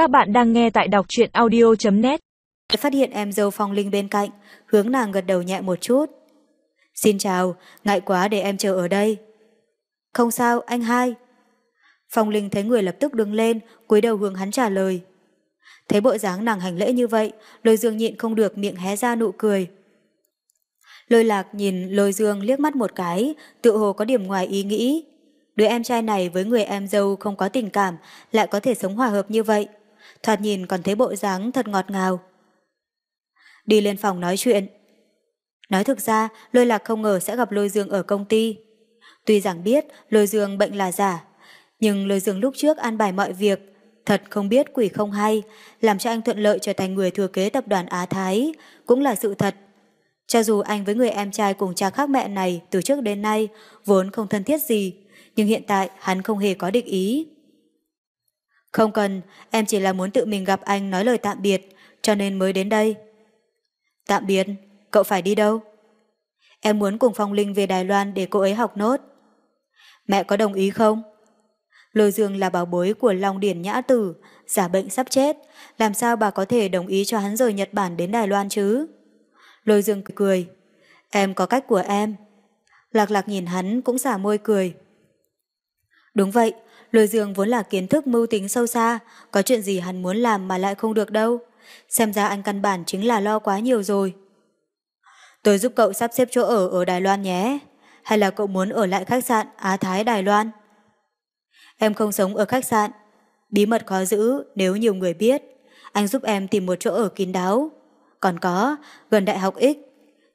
Các bạn đang nghe tại đọc truyện audio.net Phát hiện em dâu Phong Linh bên cạnh, hướng nàng gật đầu nhẹ một chút. Xin chào, ngại quá để em chờ ở đây. Không sao, anh hai. Phong Linh thấy người lập tức đứng lên, cúi đầu hướng hắn trả lời. Thấy bộ dáng nàng hành lễ như vậy, lôi dương nhịn không được miệng hé ra nụ cười. Lôi lạc nhìn lôi dương liếc mắt một cái, tự hồ có điểm ngoài ý nghĩ. Đứa em trai này với người em dâu không có tình cảm, lại có thể sống hòa hợp như vậy. Thoạt nhìn còn thấy bộ dáng thật ngọt ngào. Đi lên phòng nói chuyện. Nói thực ra, lôi lạc không ngờ sẽ gặp lôi dương ở công ty. Tuy rằng biết lôi dương bệnh là giả, nhưng lôi dương lúc trước an bài mọi việc, thật không biết quỷ không hay, làm cho anh thuận lợi trở thành người thừa kế tập đoàn Á Thái, cũng là sự thật. Cho dù anh với người em trai cùng cha khác mẹ này từ trước đến nay vốn không thân thiết gì, nhưng hiện tại hắn không hề có định ý. Không cần, em chỉ là muốn tự mình gặp anh nói lời tạm biệt, cho nên mới đến đây. Tạm biệt, cậu phải đi đâu? Em muốn cùng Phong Linh về Đài Loan để cô ấy học nốt. Mẹ có đồng ý không? Lôi Dương là bảo bối của Long Điển Nhã Tử, giả bệnh sắp chết, làm sao bà có thể đồng ý cho hắn rời Nhật Bản đến Đài Loan chứ? Lôi Dương cười, em có cách của em. Lạc lạc nhìn hắn cũng xả môi cười. Đúng vậy, Lôi Dương vốn là kiến thức mưu tính sâu xa, có chuyện gì hắn muốn làm mà lại không được đâu. Xem ra anh căn bản chính là lo quá nhiều rồi. Tôi giúp cậu sắp xếp chỗ ở ở Đài Loan nhé. Hay là cậu muốn ở lại khách sạn Á Thái Đài Loan? Em không sống ở khách sạn. Bí mật khó giữ nếu nhiều người biết. Anh giúp em tìm một chỗ ở kín đáo. Còn có, gần Đại học X.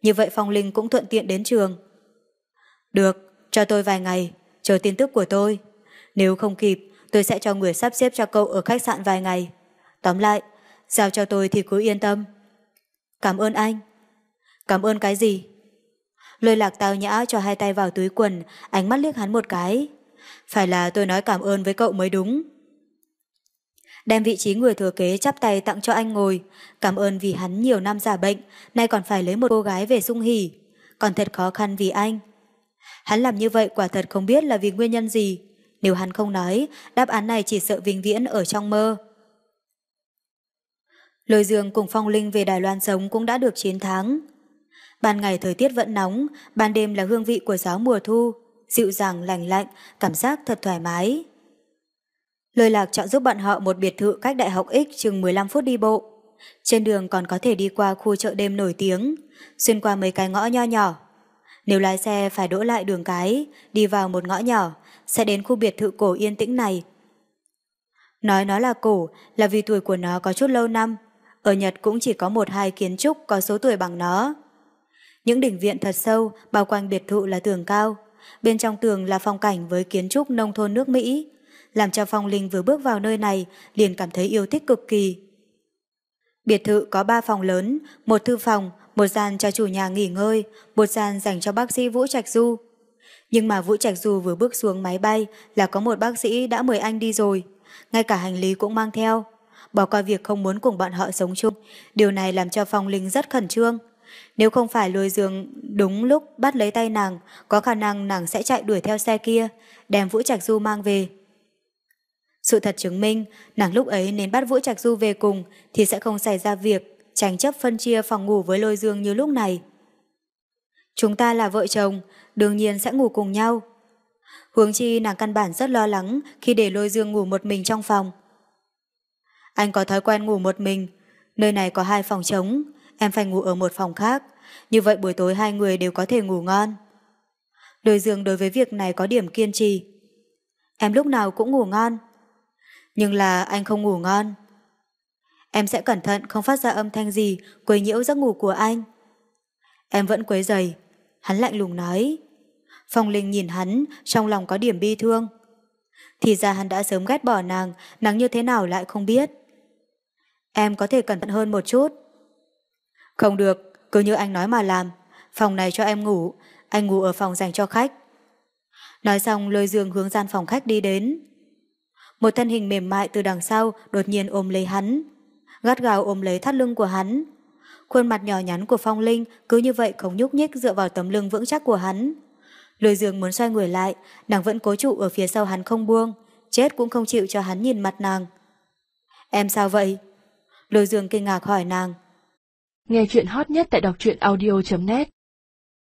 Như vậy Phong Linh cũng thuận tiện đến trường. Được, cho tôi vài ngày, chờ tin tức của tôi. Nếu không kịp, tôi sẽ cho người sắp xếp cho cậu ở khách sạn vài ngày. Tóm lại, giao cho tôi thì cứ yên tâm. Cảm ơn anh. Cảm ơn cái gì? Lôi lạc tao nhã cho hai tay vào túi quần, ánh mắt liếc hắn một cái. Phải là tôi nói cảm ơn với cậu mới đúng. Đem vị trí người thừa kế chắp tay tặng cho anh ngồi. Cảm ơn vì hắn nhiều năm giả bệnh, nay còn phải lấy một cô gái về sung hỉ. Còn thật khó khăn vì anh. Hắn làm như vậy quả thật không biết là vì nguyên nhân gì. Nếu hắn không nói, đáp án này chỉ sợ vĩnh viễn ở trong mơ. Lôi Dương cùng Phong Linh về Đài Loan sống cũng đã được 9 tháng. Ban ngày thời tiết vẫn nóng, ban đêm là hương vị của gió mùa thu, dịu dàng lành lạnh, cảm giác thật thoải mái. Lôi lạc chọn giúp bọn họ một biệt thự cách đại học X chừng 15 phút đi bộ. Trên đường còn có thể đi qua khu chợ đêm nổi tiếng, xuyên qua mấy cái ngõ nho nhỏ. Nếu lái xe phải đỗ lại đường cái, đi vào một ngõ nhỏ, sẽ đến khu biệt thự cổ yên tĩnh này. Nói nó là cổ là vì tuổi của nó có chút lâu năm, ở Nhật cũng chỉ có một hai kiến trúc có số tuổi bằng nó. Những đỉnh viện thật sâu bao quanh biệt thự là tường cao, bên trong tường là phong cảnh với kiến trúc nông thôn nước Mỹ, làm cho Phong Linh vừa bước vào nơi này liền cảm thấy yêu thích cực kỳ. Biệt thự có ba phòng lớn, một thư phòng, một gian cho chủ nhà nghỉ ngơi, một gian dành cho bác sĩ Vũ Trạch Du. Nhưng mà Vũ Trạch Du vừa bước xuống máy bay là có một bác sĩ đã mời anh đi rồi, ngay cả hành lý cũng mang theo. Bỏ qua việc không muốn cùng bọn họ sống chung, điều này làm cho Phong Linh rất khẩn trương. Nếu không phải lôi giường đúng lúc bắt lấy tay nàng, có khả năng nàng sẽ chạy đuổi theo xe kia, đem Vũ Trạch Du mang về. Sự thật chứng minh, nàng lúc ấy nên bắt Vũ Trạch Du về cùng thì sẽ không xảy ra việc tranh chấp phân chia phòng ngủ với lôi dương như lúc này. Chúng ta là vợ chồng, đương nhiên sẽ ngủ cùng nhau. Hướng chi nàng căn bản rất lo lắng khi để lôi dương ngủ một mình trong phòng. Anh có thói quen ngủ một mình, nơi này có hai phòng trống, em phải ngủ ở một phòng khác, như vậy buổi tối hai người đều có thể ngủ ngon. Lôi dương đối với việc này có điểm kiên trì. Em lúc nào cũng ngủ ngon. Nhưng là anh không ngủ ngon. Em sẽ cẩn thận không phát ra âm thanh gì quấy nhiễu giấc ngủ của anh. Em vẫn quấy giày. Hắn lạnh lùng nói. Phong Linh nhìn hắn, trong lòng có điểm bi thương. Thì ra hắn đã sớm ghét bỏ nàng, nàng như thế nào lại không biết. Em có thể cẩn thận hơn một chút. Không được, cứ như anh nói mà làm. Phòng này cho em ngủ, anh ngủ ở phòng dành cho khách. Nói xong lôi dương hướng gian phòng khách đi đến. Một thân hình mềm mại từ đằng sau đột nhiên ôm lấy hắn. Gắt gào ôm lấy thắt lưng của hắn. Khuôn mặt nhỏ nhắn của Phong Linh cứ như vậy không nhúc nhích dựa vào tấm lưng vững chắc của hắn. Lôi dương muốn xoay người lại, nàng vẫn cố trụ ở phía sau hắn không buông, chết cũng không chịu cho hắn nhìn mặt nàng. Em sao vậy? Lôi dương kinh ngạc hỏi nàng. Nghe chuyện hot nhất tại đọc truyện audio.net